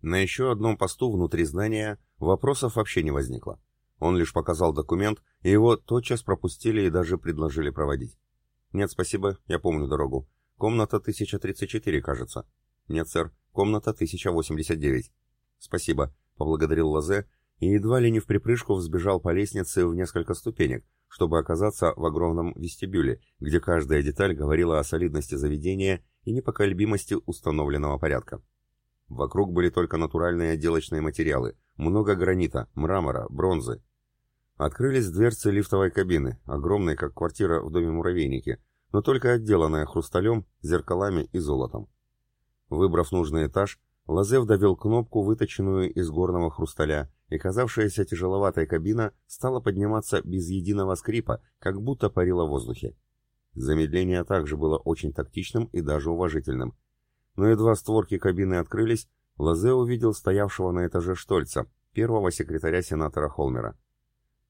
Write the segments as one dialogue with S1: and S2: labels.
S1: На еще одном посту внутри здания вопросов вообще не возникло. Он лишь показал документ, и его тотчас пропустили и даже предложили проводить. «Нет, спасибо, я помню дорогу. Комната 1034, кажется». «Нет, сэр, комната 1089». «Спасибо», — поблагодарил Лазе, и едва ли не в припрыжку взбежал по лестнице в несколько ступенек, чтобы оказаться в огромном вестибюле, где каждая деталь говорила о солидности заведения и непоколебимости установленного порядка. Вокруг были только натуральные отделочные материалы, много гранита, мрамора, бронзы. Открылись дверцы лифтовой кабины, огромной, как квартира в доме муравейники, но только отделанная хрусталем, зеркалами и золотом. Выбрав нужный этаж, Лазев давил кнопку, выточенную из горного хрусталя, и казавшаяся тяжеловатой кабина стала подниматься без единого скрипа, как будто парила в воздухе. Замедление также было очень тактичным и даже уважительным. Но едва створки кабины открылись, Лазе увидел стоявшего на этаже Штольца, первого секретаря сенатора Холмера.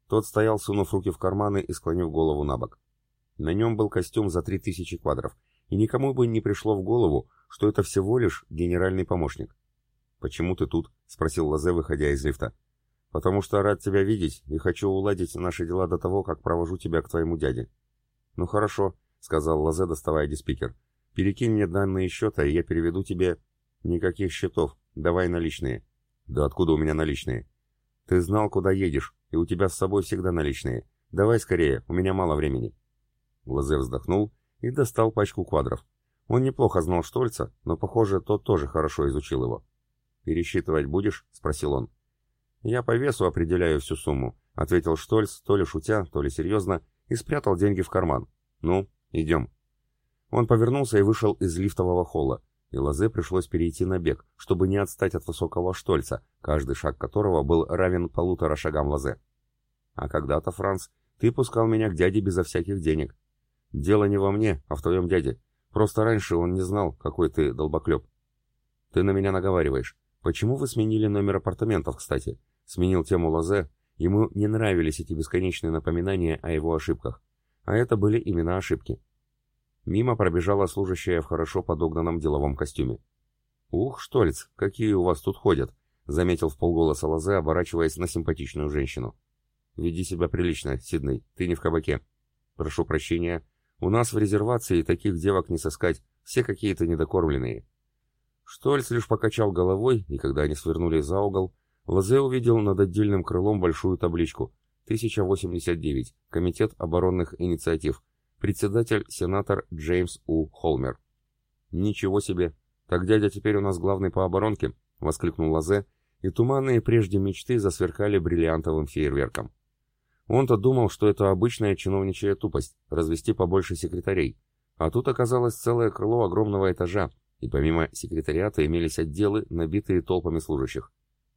S1: Тот стоял, сунув руки в карманы и склонив голову на бок. На нем был костюм за три тысячи квадров, и никому бы не пришло в голову, что это всего лишь генеральный помощник. «Почему ты тут?» — спросил Лазе, выходя из лифта. «Потому что рад тебя видеть и хочу уладить наши дела до того, как провожу тебя к твоему дяде». «Ну хорошо», — сказал Лазе, доставая диспикер. Перекинь мне данные счета, и я переведу тебе... Никаких счетов. Давай наличные. Да откуда у меня наличные? Ты знал, куда едешь, и у тебя с собой всегда наличные. Давай скорее, у меня мало времени. Лазе вздохнул и достал пачку квадров. Он неплохо знал Штольца, но, похоже, тот тоже хорошо изучил его. «Пересчитывать будешь?» — спросил он. «Я по весу определяю всю сумму», — ответил Штольц, то ли шутя, то ли серьезно, и спрятал деньги в карман. «Ну, идем». Он повернулся и вышел из лифтового холла, и Лазе пришлось перейти на бег, чтобы не отстать от высокого Штольца, каждый шаг которого был равен полутора шагам Лазе. «А когда-то, Франц, ты пускал меня к дяде безо всяких денег. Дело не во мне, а в твоем дяде. Просто раньше он не знал, какой ты долбоклеп. Ты на меня наговариваешь. Почему вы сменили номер апартаментов, кстати?» Сменил тему Лазе. Ему не нравились эти бесконечные напоминания о его ошибках. А это были именно ошибки. Мимо пробежала служащая в хорошо подогнанном деловом костюме. «Ух, Штольц, какие у вас тут ходят!» — заметил в полголоса Лазе, оборачиваясь на симпатичную женщину. «Веди себя прилично, Сидней, ты не в кабаке. Прошу прощения, у нас в резервации таких девок не сыскать, все какие-то недокормленные». Штольц лишь покачал головой, и когда они свернули за угол, Лазе увидел над отдельным крылом большую табличку «1089. Комитет оборонных инициатив. Председатель, сенатор Джеймс У. Холмер. «Ничего себе! Так дядя теперь у нас главный по оборонке!» — воскликнул Лазе, и туманные прежде мечты засверкали бриллиантовым фейерверком. Он-то думал, что это обычная чиновничья тупость — развести побольше секретарей. А тут оказалось целое крыло огромного этажа, и помимо секретариата имелись отделы, набитые толпами служащих.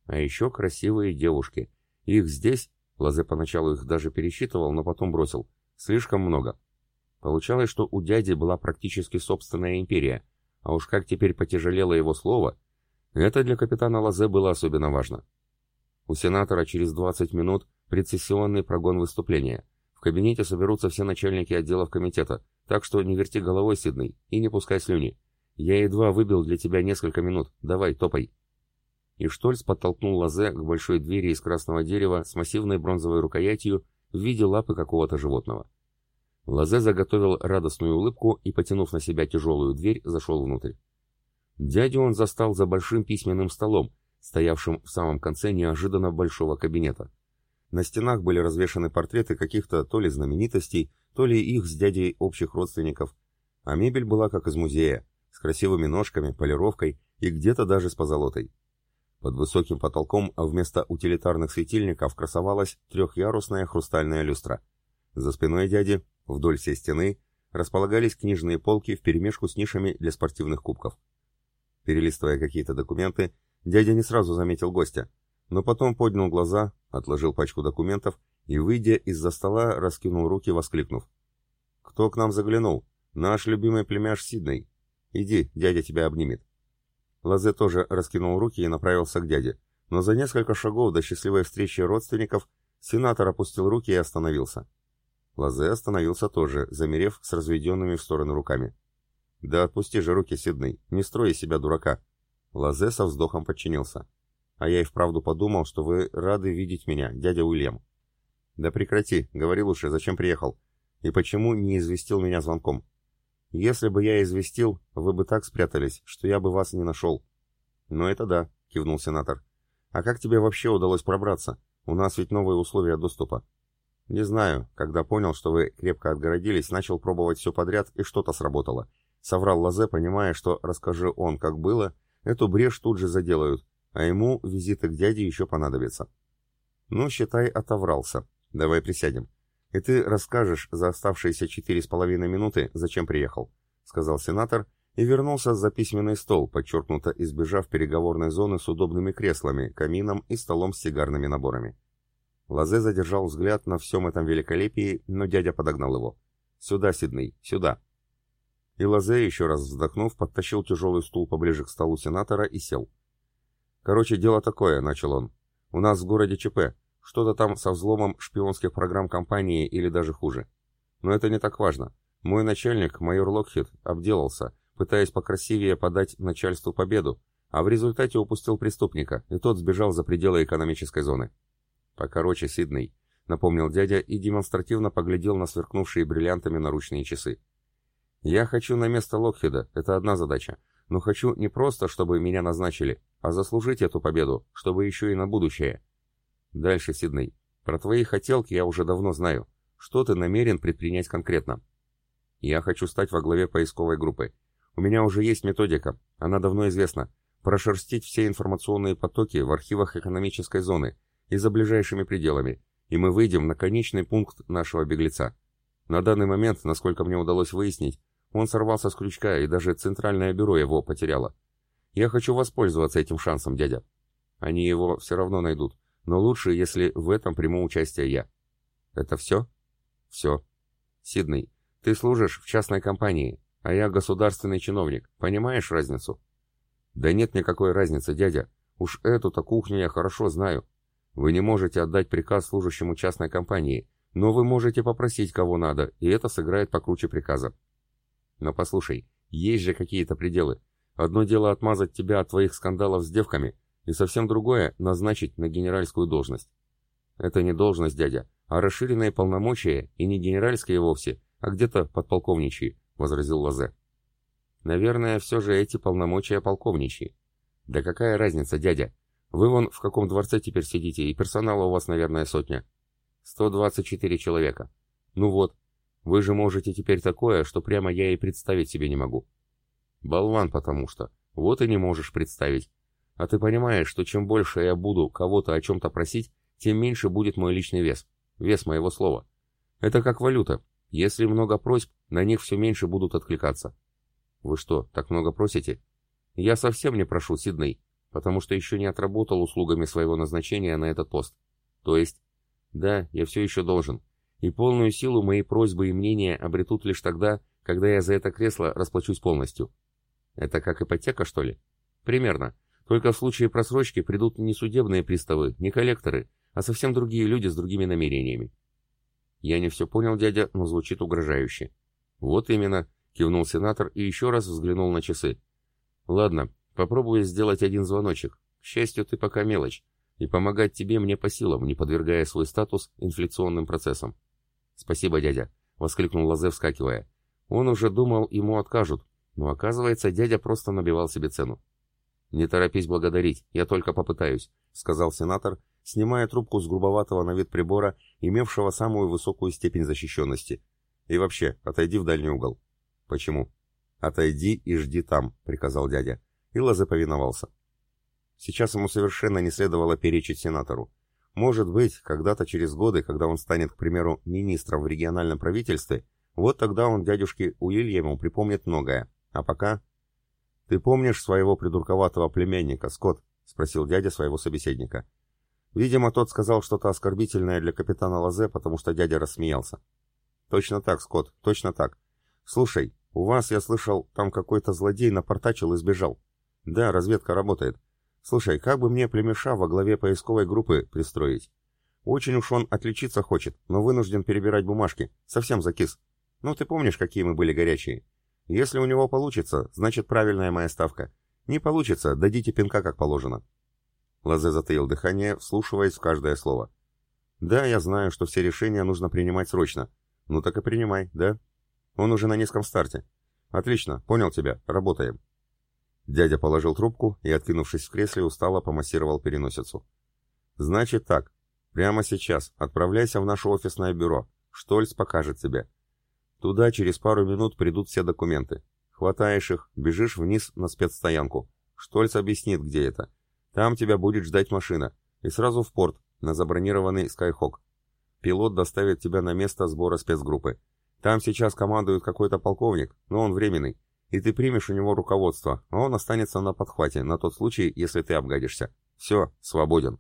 S1: А еще красивые девушки. Их здесь, Лазе поначалу их даже пересчитывал, но потом бросил, слишком много. Получалось, что у дяди была практически собственная империя, а уж как теперь потяжелело его слово, это для капитана Лазе было особенно важно. У сенатора через 20 минут предсессионный прогон выступления. В кабинете соберутся все начальники отделов комитета, так что не верти головой, Сидней, и не пускай слюни. Я едва выбил для тебя несколько минут, давай, топай. И Штольц подтолкнул Лазе к большой двери из красного дерева с массивной бронзовой рукоятью в виде лапы какого-то животного. Лазе заготовил радостную улыбку и, потянув на себя тяжелую дверь, зашел внутрь. Дядю он застал за большим письменным столом, стоявшим в самом конце неожиданно большого кабинета. На стенах были развешаны портреты каких-то то ли знаменитостей, то ли их с дядей общих родственников, а мебель была как из музея, с красивыми ножками, полировкой и где-то даже с позолотой. Под высоким потолком вместо утилитарных светильников красовалась трехъярусная хрустальная люстра. За спиной дяди Вдоль всей стены располагались книжные полки вперемешку с нишами для спортивных кубков. Перелистывая какие-то документы, дядя не сразу заметил гостя, но потом поднял глаза, отложил пачку документов и, выйдя из-за стола, раскинул руки, воскликнув. «Кто к нам заглянул? Наш любимый племяш Сидней. Иди, дядя тебя обнимет». Лазе тоже раскинул руки и направился к дяде, но за несколько шагов до счастливой встречи родственников сенатор опустил руки и остановился. Лазе остановился тоже, замерев с разведенными в стороны руками. «Да отпусти же руки, Сидней, не строй из себя дурака». Лазе со вздохом подчинился. «А я и вправду подумал, что вы рады видеть меня, дядя Уильям». «Да прекрати, говори лучше, зачем приехал? И почему не известил меня звонком?» «Если бы я известил, вы бы так спрятались, что я бы вас не нашел». «Ну это да», — кивнул сенатор. «А как тебе вообще удалось пробраться? У нас ведь новые условия доступа». «Не знаю. Когда понял, что вы крепко отгородились, начал пробовать все подряд, и что-то сработало». Соврал Лазе, понимая, что, расскажи он, как было, эту брешь тут же заделают, а ему визиты к дяде еще понадобятся. «Ну, считай, отоврался. Давай присядем. И ты расскажешь за оставшиеся четыре с половиной минуты, зачем приехал», — сказал сенатор, и вернулся за письменный стол, подчеркнуто избежав переговорной зоны с удобными креслами, камином и столом с сигарными наборами. Лазе задержал взгляд на всем этом великолепии, но дядя подогнал его. «Сюда, Сидней, сюда!» И Лазе, еще раз вздохнув, подтащил тяжелый стул поближе к столу сенатора и сел. «Короче, дело такое», — начал он. «У нас в городе ЧП. Что-то там со взломом шпионских программ компании или даже хуже. Но это не так важно. Мой начальник, майор Локхит, обделался, пытаясь покрасивее подать начальству победу, а в результате упустил преступника, и тот сбежал за пределы экономической зоны. «Покороче, Сидней», — напомнил дядя и демонстративно поглядел на сверкнувшие бриллиантами наручные часы. «Я хочу на место Локхеда, это одна задача, но хочу не просто, чтобы меня назначили, а заслужить эту победу, чтобы еще и на будущее. Дальше, Сидней, про твои хотелки я уже давно знаю. Что ты намерен предпринять конкретно?» «Я хочу стать во главе поисковой группы. У меня уже есть методика, она давно известна. Прошерстить все информационные потоки в архивах экономической зоны и за ближайшими пределами, и мы выйдем на конечный пункт нашего беглеца. На данный момент, насколько мне удалось выяснить, он сорвался с крючка, и даже Центральное бюро его потеряло. Я хочу воспользоваться этим шансом, дядя. Они его все равно найдут, но лучше, если в этом приму участие я. Это все? Все. Сидней, ты служишь в частной компании, а я государственный чиновник. Понимаешь разницу? Да нет никакой разницы, дядя. Уж эту-то кухню я хорошо знаю. Вы не можете отдать приказ служащему частной компании, но вы можете попросить кого надо, и это сыграет покруче приказа. Но послушай, есть же какие-то пределы. Одно дело отмазать тебя от твоих скандалов с девками, и совсем другое — назначить на генеральскую должность. Это не должность, дядя, а расширенные полномочия, и не генеральские вовсе, а где-то подполковничьи возразил Лазе. Наверное, все же эти полномочия полковничьи. Да какая разница, дядя? Вы вон в каком дворце теперь сидите, и персонала у вас, наверное, сотня. 124 человека. Ну вот, вы же можете теперь такое, что прямо я и представить себе не могу. Болван потому что. Вот и не можешь представить. А ты понимаешь, что чем больше я буду кого-то о чем-то просить, тем меньше будет мой личный вес. Вес моего слова. Это как валюта. Если много просьб, на них все меньше будут откликаться. Вы что, так много просите? Я совсем не прошу, Сидней, потому что еще не отработал услугами своего назначения на этот пост. То есть, да, я все еще должен. И полную силу мои просьбы и мнения обретут лишь тогда, когда я за это кресло расплачусь полностью. Это как ипотека, что ли? Примерно. Только в случае просрочки придут не судебные приставы, не коллекторы, а совсем другие люди с другими намерениями. «Я не все понял, дядя, но звучит угрожающе». «Вот именно», — кивнул сенатор и еще раз взглянул на часы. «Ладно, попробую сделать один звоночек. К счастью, ты пока мелочь, и помогать тебе мне по силам, не подвергая свой статус инфляционным процессам». «Спасибо, дядя», — воскликнул Лазе, вскакивая. Он уже думал, ему откажут, но оказывается, дядя просто набивал себе цену. «Не торопись благодарить, я только попытаюсь», — сказал сенатор снимая трубку с грубоватого на вид прибора, имевшего самую высокую степень защищенности. «И вообще, отойди в дальний угол». «Почему?» «Отойди и жди там», — приказал дядя. И Лазе повиновался. Сейчас ему совершенно не следовало перечить сенатору. Может быть, когда-то через годы, когда он станет, к примеру, министром в региональном правительстве, вот тогда он дядюшке Уильяму припомнит многое. А пока... «Ты помнишь своего придурковатого племянника, Скотт?» — спросил дядя своего собеседника. Видимо, тот сказал что-то оскорбительное для капитана Лазе, потому что дядя рассмеялся. «Точно так, Скотт, точно так. Слушай, у вас, я слышал, там какой-то злодей напортачил и сбежал. Да, разведка работает. Слушай, как бы мне племеша во главе поисковой группы пристроить? Очень уж он отличиться хочет, но вынужден перебирать бумажки. Совсем закис. Ну, ты помнишь, какие мы были горячие? Если у него получится, значит правильная моя ставка. Не получится, дадите пинка как положено. Лазе затаил дыхание, вслушиваясь в каждое слово. Да, я знаю, что все решения нужно принимать срочно. Ну так и принимай, да? Он уже на низком старте. Отлично, понял тебя, работаем. Дядя положил трубку и, откинувшись в кресле, устало помассировал переносицу. Значит так, прямо сейчас отправляйся в наше офисное бюро. Штольц покажет тебе. Туда через пару минут придут все документы. Хватаешь их, бежишь вниз на спецстоянку. Штольц объяснит, где это. Там тебя будет ждать машина. И сразу в порт, на забронированный Скайхок. Пилот доставит тебя на место сбора спецгруппы. Там сейчас командует какой-то полковник, но он временный. И ты примешь у него руководство, а он останется на подхвате, на тот случай, если ты обгадишься. Все, свободен.